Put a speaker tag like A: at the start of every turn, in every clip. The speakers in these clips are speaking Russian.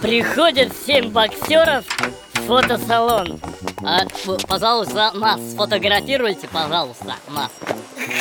A: Приходят семь боксеров в фотосалон.
B: А, пожалуйста, нас сфотографируйте, пожалуйста, нас.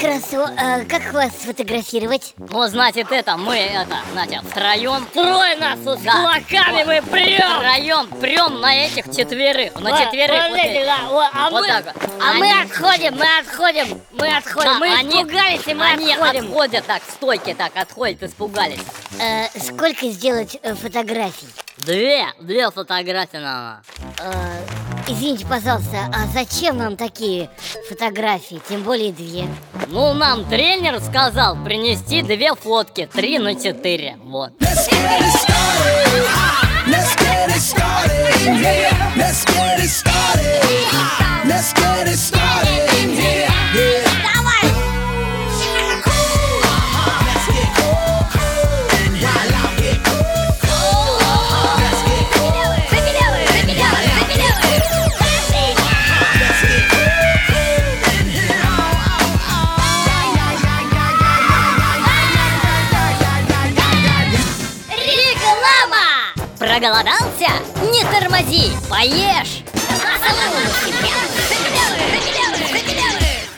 C: Хорошо, а как вас сфотографировать?
B: Ну, значит, это мы, это, значит, втроем.
A: Трое нас с
B: Да.
A: кулаками мы прем!
B: Втроем прем на этих четверых, на
A: Вот,
B: четверых. вот
A: смотрите,
B: этих.
A: да, вот, а
B: Вот
A: мы,
B: так вот.
A: а мы
B: Они-
A: отходим, мы отходим, мы отходим,
B: Да,
A: мы
B: они-
A: испугались и мы
B: они
A: отходим.
B: отходят так, стойки так, отходят, испугались.
C: Э, сколько сделать э, фотографий?
B: Две, две фотографии надо.
C: Э, извините, пожалуйста, а зачем вам такие фотографии? Тем более две.
B: Ну, нам тренер сказал принести две фотки, три на четыре, вот.
D: Let's get it started. Let's get it started in here. Let's get it started. Let's get it started
B: Проголодался? Не тормози, поешь!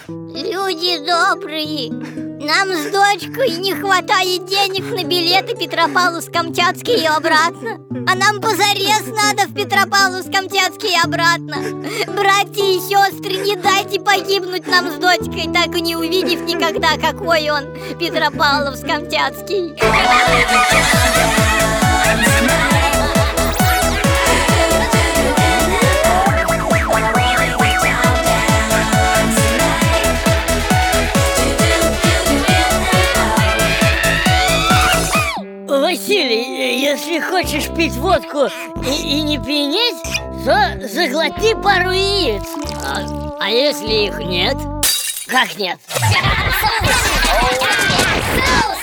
C: Люди добрые, нам с дочкой не хватает денег на билеты Петропавловск-Камчатский и обратно. А нам позарез надо в Петропавловск-Камчатский и обратно. Братья и сестры, не дайте погибнуть нам с дочкой, так и не увидев никогда, какой он Петропавловск-Камчатский.
A: Василий, если хочешь пить водку и, и не пьянеть, то заглоти пару яиц.
B: А, а если их нет?
A: Как нет?
C: Соус!